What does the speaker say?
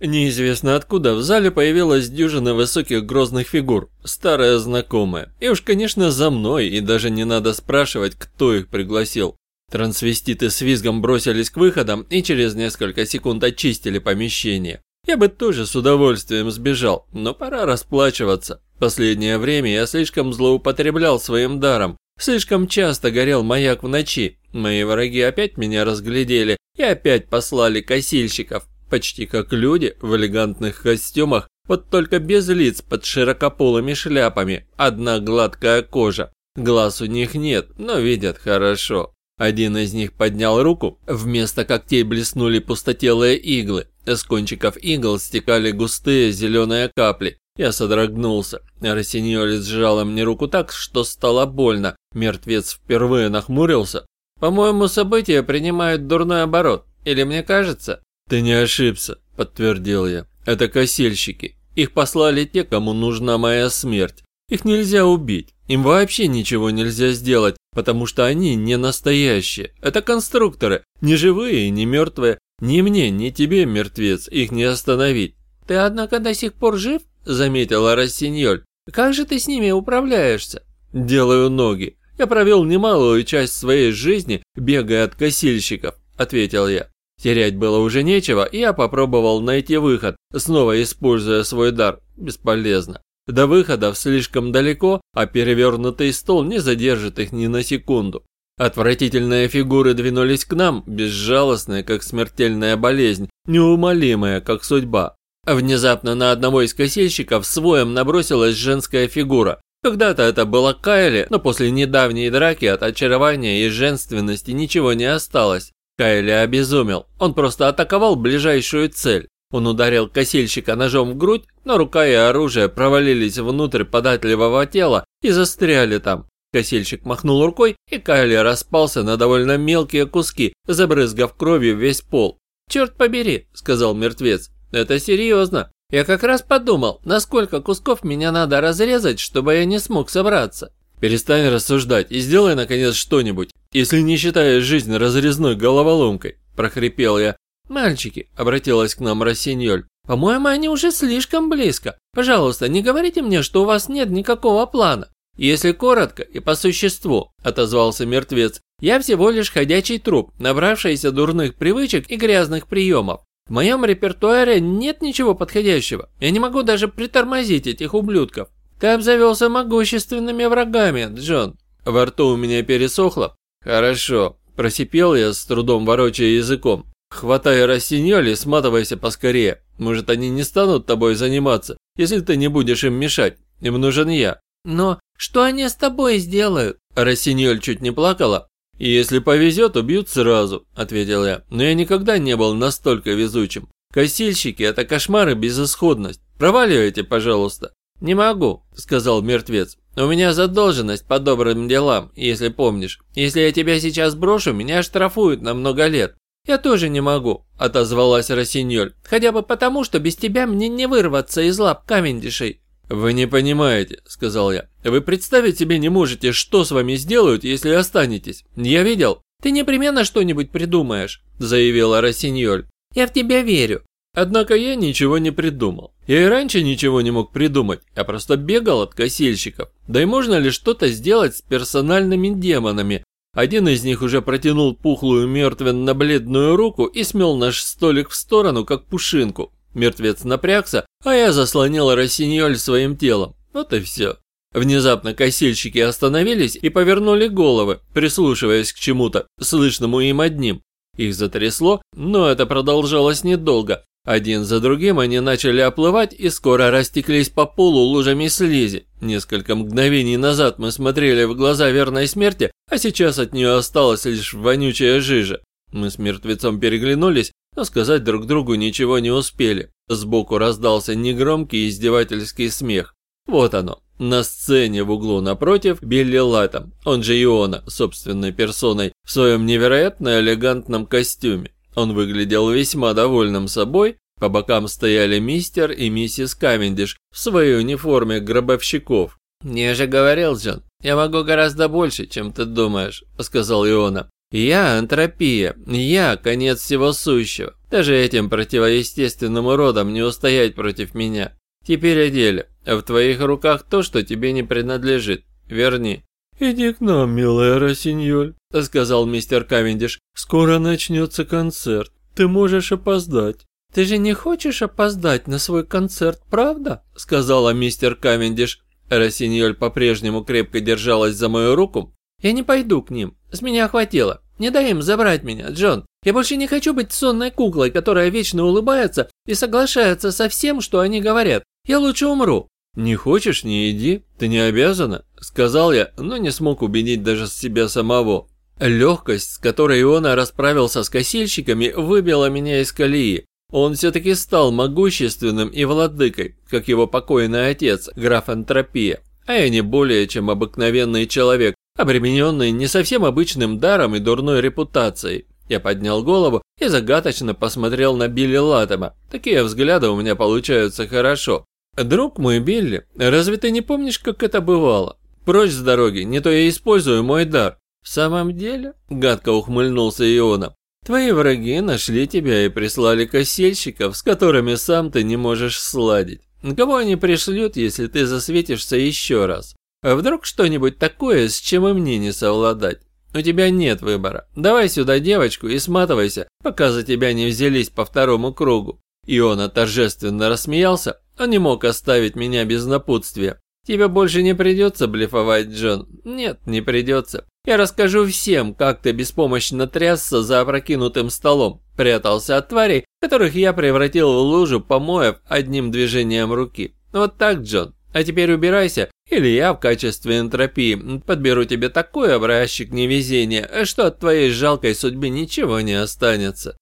Неизвестно откуда в зале появилась дюжина высоких грозных фигур, старая знакомая. И уж, конечно, за мной, и даже не надо спрашивать, кто их пригласил. Трансвеститы с визгом бросились к выходам и через несколько секунд очистили помещение. Я бы тоже с удовольствием сбежал, но пора расплачиваться. Последнее время я слишком злоупотреблял своим даром, слишком часто горел маяк в ночи. Мои враги опять меня разглядели и опять послали косильщиков, почти как люди в элегантных костюмах, вот только без лиц под широкополыми шляпами, одна гладкая кожа. Глаз у них нет, но видят хорошо. Один из них поднял руку, вместо когтей блеснули пустотелые иглы. С кончиков игл стекали густые зеленые капли. Я содрогнулся. Рассиньоли сжала мне руку так, что стало больно. Мертвец впервые нахмурился. «По-моему, события принимают дурной оборот. Или мне кажется?» «Ты не ошибся», – подтвердил я. «Это косельщики. Их послали те, кому нужна моя смерть. Их нельзя убить. Им вообще ничего нельзя сделать, потому что они не настоящие. Это конструкторы, не живые и не мертвые. Ни мне, ни тебе, мертвец, их не остановить». «Ты, однако, до сих пор жив?» – заметила Рассиньоль. «Как же ты с ними управляешься?» «Делаю ноги. Я провел немалую часть своей жизни, бегая от косильщиков», – ответил я. Терять было уже нечего, и я попробовал найти выход, снова используя свой дар. Бесполезно. До выходов слишком далеко, а перевернутый стол не задержит их ни на секунду. Отвратительные фигуры двинулись к нам, безжалостные, как смертельная болезнь, неумолимая, как судьба. Внезапно на одного из косельщиков своем набросилась женская фигура. Когда-то это была Кайли, но после недавней драки от очарования и женственности ничего не осталось. Кайли обезумел. Он просто атаковал ближайшую цель. Он ударил косильщика ножом в грудь, но рука и оружие провалились внутрь податливого тела и застряли там. Косильщик махнул рукой, и Кайли распался на довольно мелкие куски, забрызгав кровью весь пол. «Черт побери», — сказал мертвец, — «это серьезно. Я как раз подумал, насколько кусков меня надо разрезать, чтобы я не смог собраться». «Перестань рассуждать и сделай, наконец, что-нибудь, если не считаешь жизнь разрезной головоломкой», – прохрипел я. «Мальчики», – обратилась к нам Рассиньоль, – «по-моему, они уже слишком близко. Пожалуйста, не говорите мне, что у вас нет никакого плана». «Если коротко и по существу», – отозвался мертвец, – «я всего лишь ходячий труп, набравшийся дурных привычек и грязных приемов. В моем репертуаре нет ничего подходящего. Я не могу даже притормозить этих ублюдков. Ты обзавелся могущественными врагами, Джон. Во рту у меня пересохло. Хорошо. Просипел я, с трудом ворочая языком. Хватай рассинёль и сматывайся поскорее. Может, они не станут тобой заниматься, если ты не будешь им мешать. Им нужен я. Но что они с тобой сделают? Рассинёль чуть не плакала. И если повезет, убьют сразу, ответил я. Но я никогда не был настолько везучим. Косильщики – это кошмар и безысходность. Проваливайте, пожалуйста. «Не могу», – сказал мертвец. «У меня задолженность по добрым делам, если помнишь. Если я тебя сейчас брошу, меня штрафуют на много лет». «Я тоже не могу», – отозвалась Росиньоль. «Хотя бы потому, что без тебя мне не вырваться из лап Кавендишей». «Вы не понимаете», – сказал я. «Вы представить себе не можете, что с вами сделают, если останетесь. Я видел». «Ты непременно что-нибудь придумаешь», – заявила Росиньоль. «Я в тебя верю». Однако я ничего не придумал. Я и раньше ничего не мог придумать, я просто бегал от косильщиков. Да и можно ли что-то сделать с персональными демонами? Один из них уже протянул пухлую мертвенно-бледную руку и смел наш столик в сторону, как пушинку. Мертвец напрягся, а я заслонил Рассиньоль своим телом. Вот и все. Внезапно косильщики остановились и повернули головы, прислушиваясь к чему-то, слышному им одним. Их затрясло, но это продолжалось недолго. Один за другим они начали оплывать и скоро растеклись по полу лужами слизи. Несколько мгновений назад мы смотрели в глаза верной смерти, а сейчас от нее осталась лишь вонючая жижа. Мы с мертвецом переглянулись, но сказать друг другу ничего не успели. Сбоку раздался негромкий издевательский смех. Вот оно. На сцене в углу напротив Билли Латом, он же Иона, собственной персоной, в своем невероятно элегантном костюме. Он выглядел весьма довольным собой, по бокам стояли мистер и миссис Кавендиш в своей униформе гробовщиков. «Я же говорил, Джон, я могу гораздо больше, чем ты думаешь», – сказал Иона. «Я – антропия, я – конец всего сущего. Даже этим противоестественным уродам не устоять против меня. Теперь о деле. В твоих руках то, что тебе не принадлежит. Верни». «Иди к нам, милая Росиньоль», — сказал мистер Кавендиш. «Скоро начнется концерт. Ты можешь опоздать». «Ты же не хочешь опоздать на свой концерт, правда?» — сказала мистер Кавендиш. Росиньоль по-прежнему крепко держалась за мою руку. «Я не пойду к ним. С меня хватило. Не дай им забрать меня, Джон. Я больше не хочу быть сонной куклой, которая вечно улыбается и соглашается со всем, что они говорят. Я лучше умру». «Не хочешь, не иди. Ты не обязана», — сказал я, но не смог убедить даже себя самого. Легкость, с которой Иона расправился с косильщиками, выбила меня из колеи. Он все-таки стал могущественным и владыкой, как его покойный отец, граф Антропия, а я не более чем обыкновенный человек, обремененный не совсем обычным даром и дурной репутацией. Я поднял голову и загадочно посмотрел на Билли Латема. Такие взгляды у меня получаются хорошо. «Друг мой Билли, разве ты не помнишь, как это бывало? Прочь с дороги, не то я использую мой дар». «В самом деле?» – гадко ухмыльнулся Иона. Твои враги нашли тебя и прислали косельщиков, с которыми сам ты не можешь сладить. Кого они пришлют, если ты засветишься еще раз? А вдруг что-нибудь такое, с чем и мне не совладать? У тебя нет выбора. Давай сюда девочку и сматывайся, пока за тебя не взялись по второму кругу. Иона торжественно рассмеялся, он не мог оставить меня без напутствия. Тебе больше не придется блефовать, Джон. Нет, не придется. Я расскажу всем, как ты беспомощно трясся за опрокинутым столом, прятался от тварей, которых я превратил в лужу помоев одним движением руки. Вот так, Джон. А теперь убирайся, или я в качестве энтропии подберу тебе такой образчик невезения, что от твоей жалкой судьбы ничего не останется.